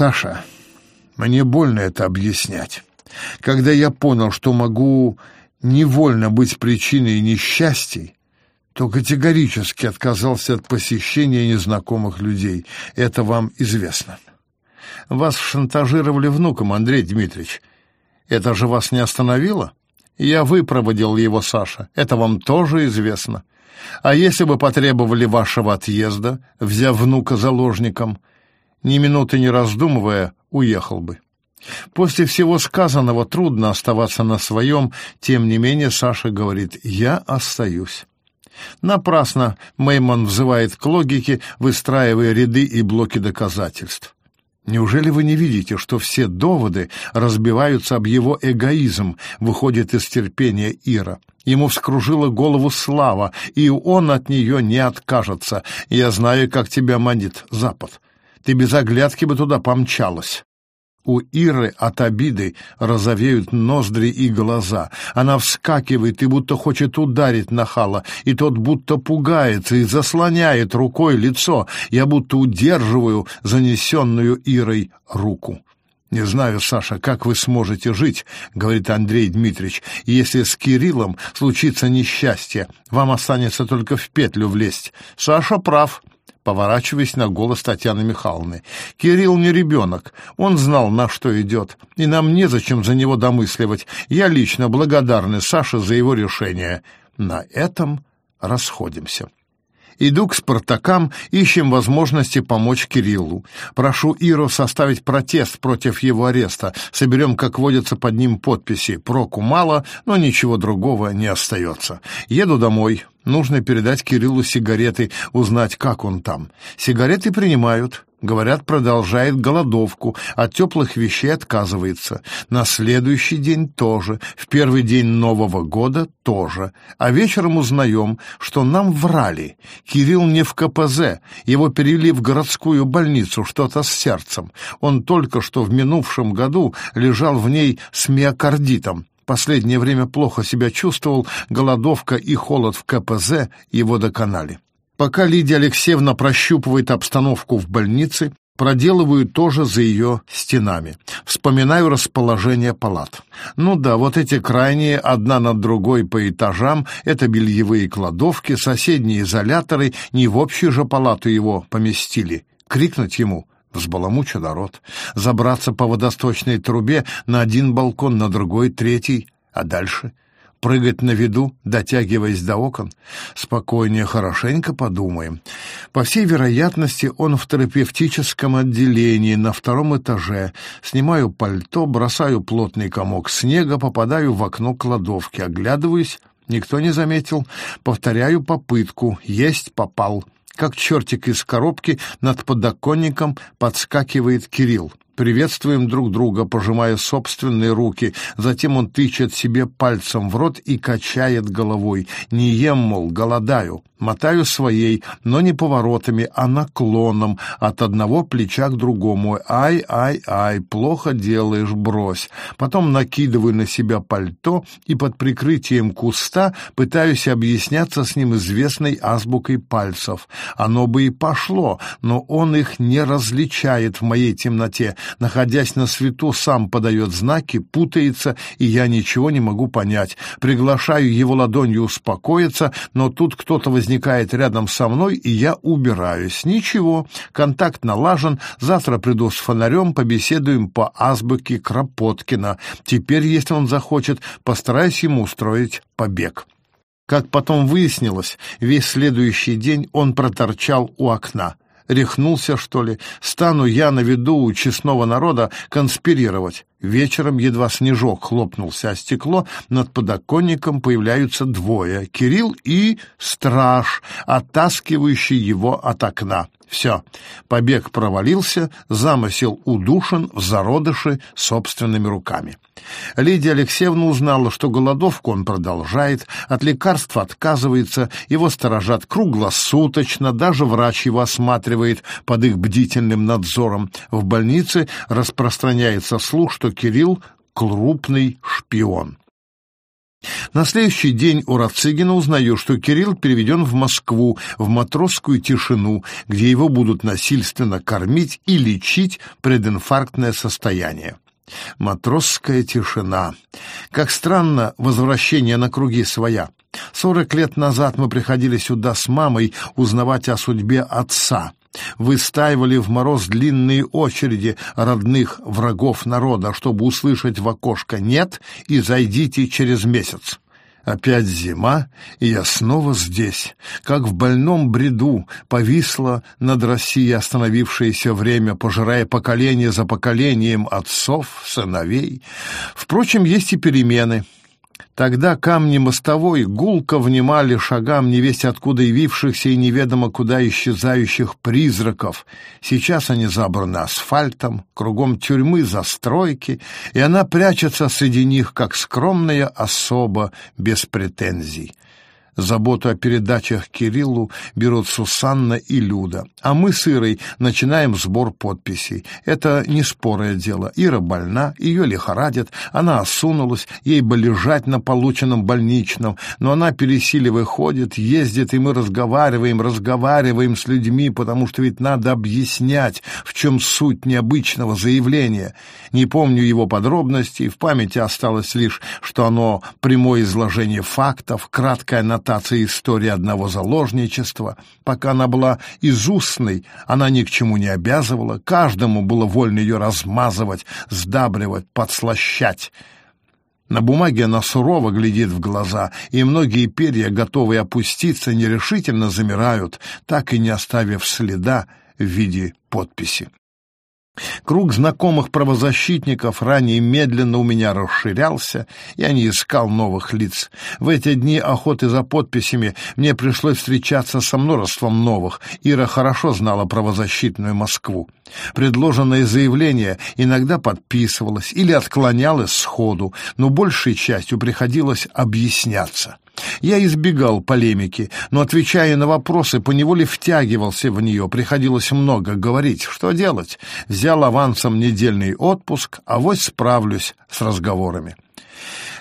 Саша, мне больно это объяснять. Когда я понял, что могу невольно быть причиной несчастий, то категорически отказался от посещения незнакомых людей. Это вам известно. Вас шантажировали внуком, Андрей Дмитриевич. Это же вас не остановило? Я выпроводил его, Саша. Это вам тоже известно. А если бы потребовали вашего отъезда, взяв внука заложником, ни минуты не раздумывая, уехал бы. После всего сказанного трудно оставаться на своем, тем не менее Саша говорит «я остаюсь». Напрасно Меймон взывает к логике, выстраивая ряды и блоки доказательств. Неужели вы не видите, что все доводы разбиваются об его эгоизм, выходит из терпения Ира? Ему вскружила голову слава, и он от нее не откажется. Я знаю, как тебя манит Запад. Ты без оглядки бы туда помчалась. У Иры от обиды розовеют ноздри и глаза. Она вскакивает и будто хочет ударить нахала, и тот будто пугается и заслоняет рукой лицо. Я будто удерживаю занесенную Ирой руку. «Не знаю, Саша, как вы сможете жить, — говорит Андрей Дмитриевич, — если с Кириллом случится несчастье, вам останется только в петлю влезть. Саша прав, поворачиваясь на голос Татьяны Михайловны. «Кирилл не ребенок. Он знал, на что идет, и нам незачем за него домысливать. Я лично благодарна Саше за его решение. На этом расходимся». Иду к «Спартакам», ищем возможности помочь Кириллу. Прошу Иру составить протест против его ареста. Соберем, как водится, под ним подписи. Проку мало, но ничего другого не остается. Еду домой. Нужно передать Кириллу сигареты, узнать, как он там. Сигареты принимают. Говорят, продолжает голодовку, от теплых вещей отказывается. На следующий день тоже, в первый день Нового года тоже. А вечером узнаем, что нам врали. Кирилл не в КПЗ, его перевели в городскую больницу, что-то с сердцем. Он только что в минувшем году лежал в ней с миокардитом. Последнее время плохо себя чувствовал, голодовка и холод в КПЗ его доконали. Пока Лидия Алексеевна прощупывает обстановку в больнице, проделываю тоже за ее стенами. Вспоминаю расположение палат. Ну да, вот эти крайние, одна над другой по этажам, это бельевые кладовки, соседние изоляторы, не в общую же палату его поместили. Крикнуть ему взбаламуча народ, забраться по водосточной трубе на один балкон, на другой, третий, а дальше — прыгать на виду, дотягиваясь до окон? Спокойнее, хорошенько подумаем. По всей вероятности, он в терапевтическом отделении на втором этаже. Снимаю пальто, бросаю плотный комок снега, попадаю в окно кладовки, оглядываюсь, никто не заметил, повторяю попытку, есть попал. Как чертик из коробки над подоконником подскакивает Кирилл. Приветствуем друг друга, пожимая собственные руки. Затем он тычет себе пальцем в рот и качает головой. «Не ем, мол, голодаю». Мотаю своей, но не поворотами, а наклоном, от одного плеча к другому. «Ай, ай, ай, плохо делаешь, брось». Потом накидываю на себя пальто и под прикрытием куста пытаюсь объясняться с ним известной азбукой пальцев. Оно бы и пошло, но он их не различает в моей темноте находясь на свету, сам подает знаки, путается, и я ничего не могу понять. Приглашаю его ладонью успокоиться, но тут кто-то возникает рядом со мной, и я убираюсь. Ничего, контакт налажен, завтра приду с фонарем, побеседуем по азбуке Кропоткина. Теперь, если он захочет, постараюсь ему устроить побег. Как потом выяснилось, весь следующий день он проторчал у окна. Рехнулся, что ли? Стану я на виду у честного народа конспирировать. Вечером едва снежок хлопнулся о стекло, над подоконником появляются двое — Кирилл и страж, оттаскивающий его от окна. Все, побег провалился, замысел удушен в зародыше собственными руками. Лидия Алексеевна узнала, что голодовку он продолжает, от лекарства отказывается, его сторожат круглосуточно, даже врач его осматривает под их бдительным надзором. В больнице распространяется слух, что Кирилл — крупный шпион. На следующий день у Рацигина узнаю, что Кирилл переведен в Москву, в матросскую тишину, где его будут насильственно кормить и лечить прединфарктное состояние. Матросская тишина. Как странно возвращение на круги своя. Сорок лет назад мы приходили сюда с мамой узнавать о судьбе отца. Выстаивали в мороз длинные очереди родных врагов народа, чтобы услышать в окошко «нет» и «зайдите через месяц». Опять зима, и я снова здесь, как в больном бреду, повисло над Россией остановившееся время, пожирая поколение за поколением отцов, сыновей. Впрочем, есть и перемены — Тогда камни мостовой гулко внимали шагам невесть откуда явившихся и неведомо куда исчезающих призраков. Сейчас они забраны асфальтом, кругом тюрьмы, застройки, и она прячется среди них, как скромная особа без претензий. Заботу о передачах Кириллу берут Сусанна и Люда, а мы с Ирой начинаем сбор подписей. Это не спорое дело. Ира больна, ее лихорадит, она осунулась, ей бы лежать на полученном больничном, но она пересиливая ходит, ездит, и мы разговариваем, разговариваем с людьми, потому что ведь надо объяснять, в чем суть необычного заявления. Не помню его подробностей, в памяти осталось лишь, что оно прямое изложение фактов, краткая нотация интерпретации истории одного заложничества. Пока она была изустной, она ни к чему не обязывала, каждому было вольно ее размазывать, сдабривать, подслащать. На бумаге она сурово глядит в глаза, и многие перья, готовые опуститься, нерешительно замирают, так и не оставив следа в виде подписи. Круг знакомых правозащитников ранее медленно у меня расширялся, я не искал новых лиц. В эти дни охоты за подписями мне пришлось встречаться со множеством новых. Ира хорошо знала правозащитную Москву. Предложенное заявление иногда подписывалось или отклонялось сходу, но большей частью приходилось объясняться. Я избегал полемики, но, отвечая на вопросы, поневоле втягивался в нее, приходилось много говорить. Что делать? Взял авансом недельный отпуск, а вот справлюсь с разговорами.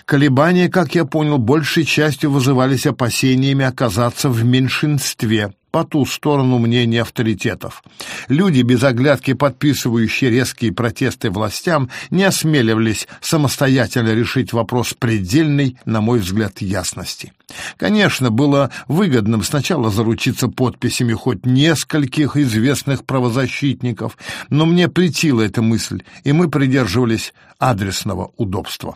Колебания, как я понял, большей частью вызывались опасениями оказаться в меньшинстве, по ту сторону мнения авторитетов. Люди, без оглядки подписывающие резкие протесты властям, не осмеливались самостоятельно решить вопрос предельной, на мой взгляд, ясности. Конечно, было выгодным сначала заручиться подписями хоть нескольких известных правозащитников, но мне претила эта мысль, и мы придерживались адресного удобства.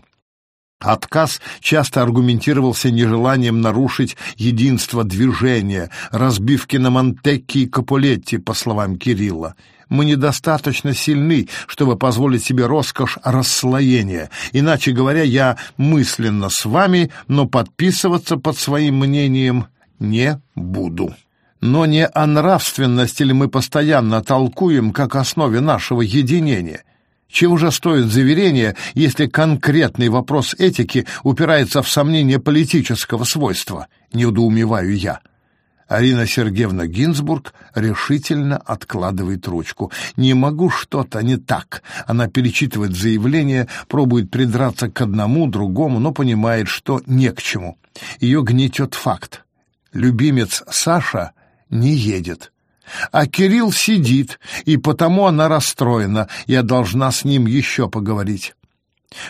Отказ часто аргументировался нежеланием нарушить единство движения, разбивки на Монтекки и Капулетти, по словам Кирилла. Мы недостаточно сильны, чтобы позволить себе роскошь расслоения. Иначе говоря, я мысленно с вами, но подписываться под своим мнением не буду. Но не о нравственности ли мы постоянно толкуем как основе нашего единения – чего же стоит заверение, если конкретный вопрос этики упирается в сомнение политического свойства? Неудоумеваю я. Арина Сергеевна Гинзбург решительно откладывает ручку. «Не могу, что-то не так». Она перечитывает заявление, пробует придраться к одному, другому, но понимает, что не к чему. Ее гнетет факт. Любимец Саша не едет. А Кирилл сидит, и потому она расстроена. Я должна с ним еще поговорить.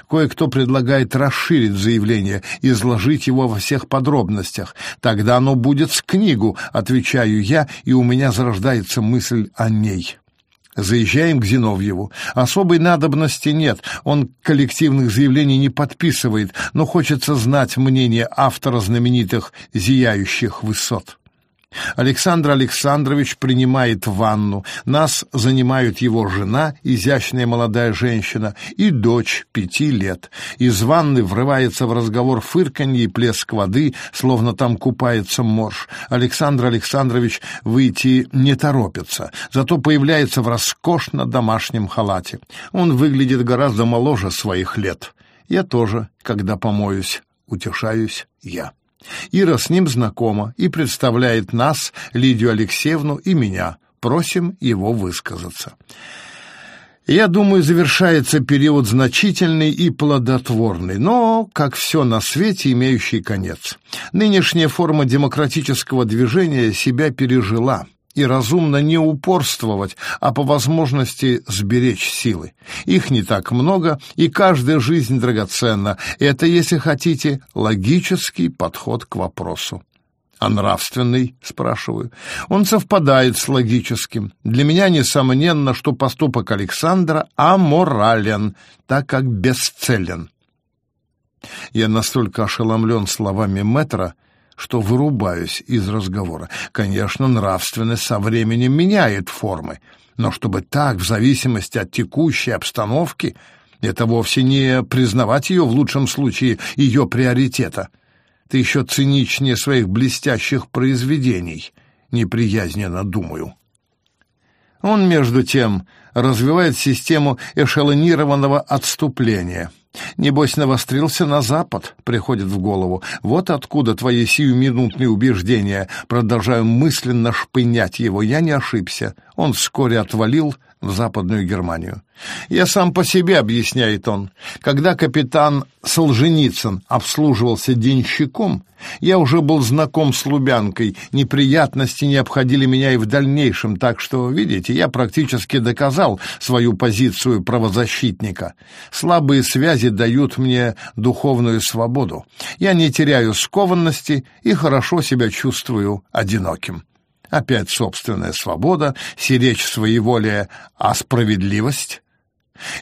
Кое-кто предлагает расширить заявление, изложить его во всех подробностях. Тогда оно будет с книгу, отвечаю я, и у меня зарождается мысль о ней. Заезжаем к Зиновьеву. Особой надобности нет, он коллективных заявлений не подписывает, но хочется знать мнение автора знаменитых «Зияющих высот». Александр Александрович принимает ванну. Нас занимают его жена, изящная молодая женщина, и дочь пяти лет. Из ванны врывается в разговор фырканье и плеск воды, словно там купается морж. Александр Александрович выйти не торопится, зато появляется в роскошно домашнем халате. Он выглядит гораздо моложе своих лет. Я тоже, когда помоюсь, утешаюсь я. Ира с ним знакома и представляет нас, Лидию Алексеевну и меня. Просим его высказаться. Я думаю, завершается период значительный и плодотворный, но, как все на свете, имеющий конец. Нынешняя форма демократического движения себя пережила, и разумно не упорствовать, а по возможности сберечь силы. Их не так много, и каждая жизнь драгоценна. Это, если хотите, логический подход к вопросу. А нравственный, спрашиваю. Он совпадает с логическим. Для меня несомненно, что поступок Александра аморален, так как бесцелен. Я настолько ошеломлен словами Метра, что вырубаюсь из разговора. Конечно, нравственность со временем меняет формы, но чтобы так, в зависимости от текущей обстановки, это вовсе не признавать ее, в лучшем случае, ее приоритета. Ты еще циничнее своих блестящих произведений, неприязненно думаю. Он, между тем, развивает систему эшелонированного отступления — Небось, навострился на запад, приходит в голову. Вот откуда твои сиюминутные убеждения. Продолжаю мысленно шпынять его. Я не ошибся. Он вскоре отвалил в Западную Германию. «Я сам по себе», — объясняет он. «Когда капитан Солженицын обслуживался денщиком, я уже был знаком с Лубянкой, неприятности не обходили меня и в дальнейшем, так что, видите, я практически доказал свою позицию правозащитника. Слабые связи дают мне духовную свободу. Я не теряю скованности и хорошо себя чувствую одиноким». Опять собственная свобода, сиречь своеволие, а справедливость?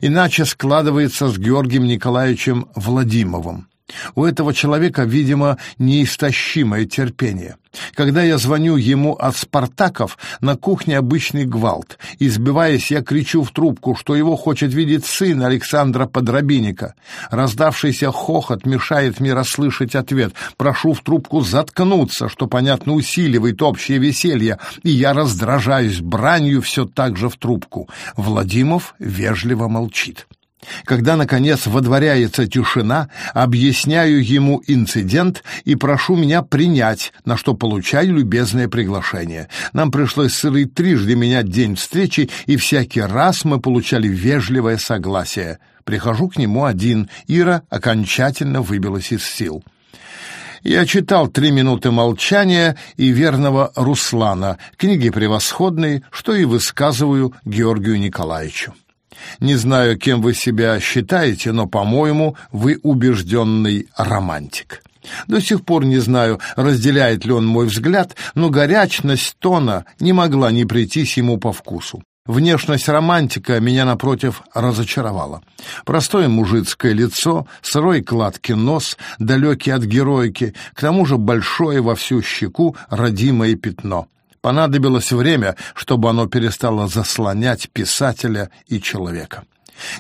Иначе складывается с Георгием Николаевичем Владимовым. У этого человека, видимо, неистощимое терпение. Когда я звоню ему от «Спартаков», на кухне обычный гвалт. Избиваясь, я кричу в трубку, что его хочет видеть сын Александра Подробинника. Раздавшийся хохот мешает мне расслышать ответ. Прошу в трубку заткнуться, что, понятно, усиливает общее веселье, и я раздражаюсь бранью все так же в трубку. Владимов вежливо молчит. Когда, наконец, водворяется тишина, объясняю ему инцидент и прошу меня принять, на что получаю любезное приглашение. Нам пришлось сырый трижды менять день встречи, и всякий раз мы получали вежливое согласие. Прихожу к нему один, Ира окончательно выбилась из сил. Я читал «Три минуты молчания» и «Верного Руслана», книги превосходные, что и высказываю Георгию Николаевичу. Не знаю, кем вы себя считаете, но, по-моему, вы убежденный романтик. До сих пор не знаю, разделяет ли он мой взгляд, но горячность тона не могла не прийтись ему по вкусу. Внешность романтика меня, напротив, разочаровала. Простое мужицкое лицо, сырой кладкий нос, далекий от героики, к тому же большое во всю щеку родимое пятно — Понадобилось время, чтобы оно перестало заслонять писателя и человека.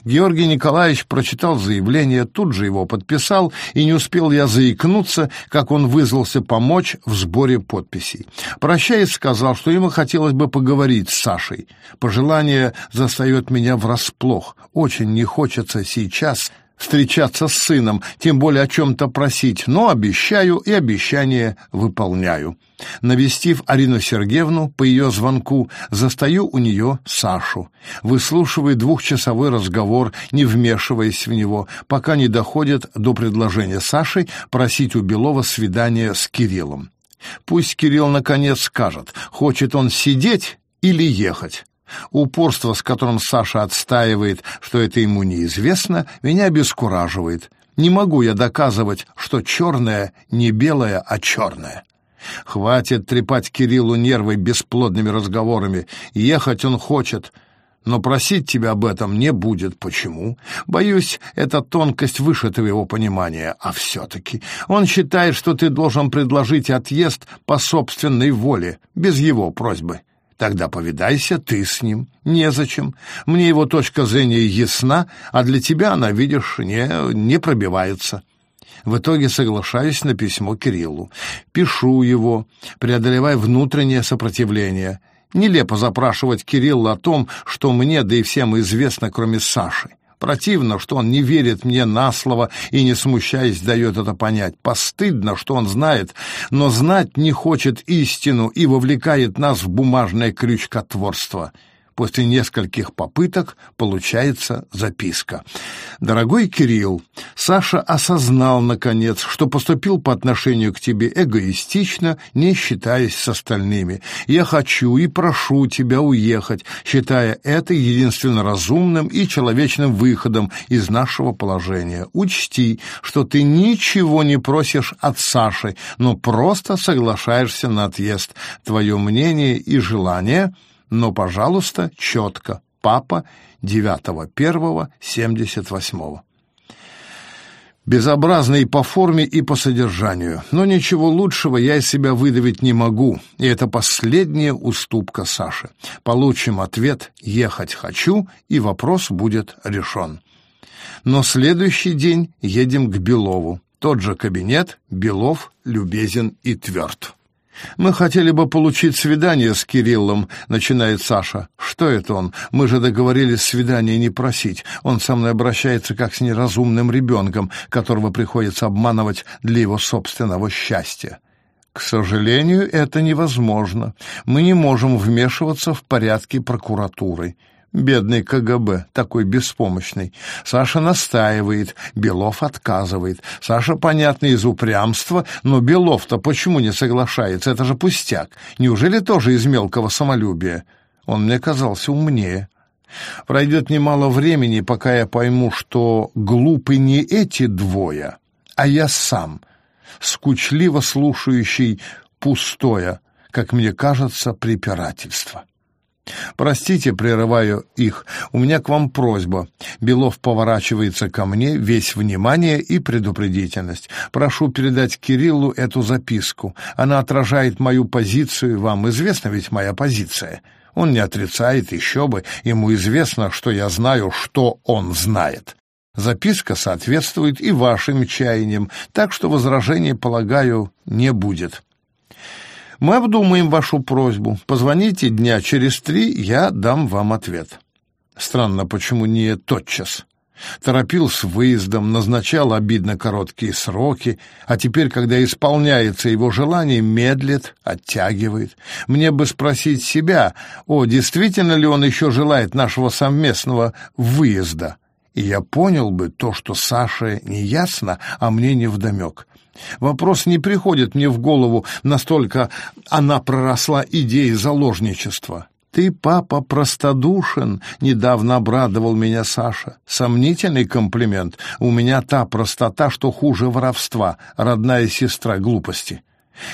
Георгий Николаевич прочитал заявление, тут же его подписал, и не успел я заикнуться, как он вызвался помочь в сборе подписей. Прощаясь, сказал, что ему хотелось бы поговорить с Сашей. Пожелание застает меня врасплох. Очень не хочется сейчас встречаться с сыном, тем более о чем-то просить, но обещаю и обещание выполняю. Навестив Арину Сергеевну по ее звонку, застаю у нее Сашу. Выслушиваю двухчасовой разговор, не вмешиваясь в него, пока не доходит до предложения Саши просить у Белова свидания с Кириллом. Пусть Кирилл наконец скажет, хочет он сидеть или ехать. Упорство, с которым Саша отстаивает, что это ему неизвестно, меня обескураживает. Не могу я доказывать, что черное не белое, а черное. Хватит трепать Кириллу нервы бесплодными разговорами. Ехать он хочет, но просить тебя об этом не будет. Почему? Боюсь, эта тонкость выше твоего понимания. А все-таки он считает, что ты должен предложить отъезд по собственной воле, без его просьбы. Тогда повидайся ты с ним. Незачем. Мне его точка зрения ясна, а для тебя она, видишь, не, не пробивается. В итоге соглашаюсь на письмо Кириллу. Пишу его, преодолевая внутреннее сопротивление. Нелепо запрашивать Кирилла о том, что мне, да и всем известно, кроме Саши. Противно, что он не верит мне на слово и, не смущаясь, дает это понять. Постыдно, что он знает, но знать не хочет истину и вовлекает нас в бумажное крючкотворство. После нескольких попыток получается записка. «Дорогой Кирилл, Саша осознал, наконец, что поступил по отношению к тебе эгоистично, не считаясь с остальными. Я хочу и прошу тебя уехать, считая это единственно разумным и человечным выходом из нашего положения. Учти, что ты ничего не просишь от Саши, но просто соглашаешься на отъезд. Твое мнение и желание — но, пожалуйста, четко. Папа 9.1.78. Безобразный по форме и по содержанию, но ничего лучшего я из себя выдавить не могу, и это последняя уступка Саше. Получим ответ «ехать хочу», и вопрос будет решен. Но следующий день едем к Белову. Тот же кабинет, Белов любезен и тверд. «Мы хотели бы получить свидание с Кириллом», — начинает Саша. «Что это он? Мы же договорились свидание не просить. Он со мной обращается как с неразумным ребенком, которого приходится обманывать для его собственного счастья». К сожалению, это невозможно. Мы не можем вмешиваться в порядки прокуратуры. Бедный КГБ, такой беспомощный. Саша настаивает, Белов отказывает. Саша, понятно, из упрямства, но Белов-то почему не соглашается? Это же пустяк. Неужели тоже из мелкого самолюбия? Он мне казался умнее. Пройдет немало времени, пока я пойму, что глупы не эти двое, а я сам, скучливо слушающий пустое, как мне кажется, препирательство. «Простите, прерываю их. У меня к вам просьба». Белов поворачивается ко мне, весь внимание и предупредительность. «Прошу передать Кириллу эту записку. Она отражает мою позицию. Вам известна ведь моя позиция?» Он не отрицает, еще бы. Ему известно, что я знаю, что он знает. Записка соответствует и вашим чаяниям, так что возражений, полагаю, не будет. Мы обдумаем вашу просьбу. Позвоните дня через три, я дам вам ответ. Странно, почему не тотчас? Торопил с выездом, назначал обидно короткие сроки, а теперь, когда исполняется его желание, медлит, оттягивает. Мне бы спросить себя, о, действительно ли он еще желает нашего совместного выезда? И я понял бы то, что Саше не ясно, а мне не вдомек. Вопрос не приходит мне в голову, настолько она проросла идеей заложничества. «Ты, папа, простодушен», — недавно обрадовал меня Саша. Сомнительный комплимент. У меня та простота, что хуже воровства, родная сестра глупости.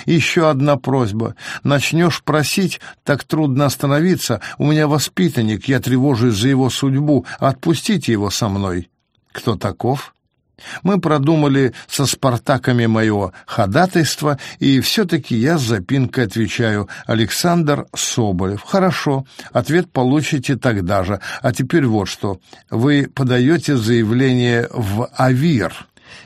Еще одна просьба. Начнешь просить, так трудно остановиться. У меня воспитанник, я тревожусь за его судьбу. Отпустите его со мной. Кто таков? Мы продумали со «Спартаками» мое ходатайство, и все-таки я с запинкой отвечаю «Александр Соболев». Хорошо, ответ получите тогда же. А теперь вот что. Вы подаете заявление в АВИР.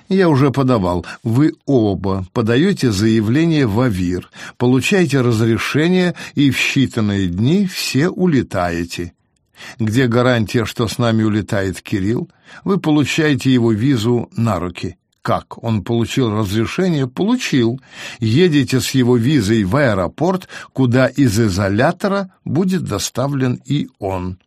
Я уже подавал. Вы оба подаете заявление в АВИР, получаете разрешение и в считанные дни все улетаете. Где гарантия, что с нами улетает Кирилл? Вы получаете его визу на руки. Как? Он получил разрешение? Получил. Едете с его визой в аэропорт, куда из изолятора будет доставлен и он.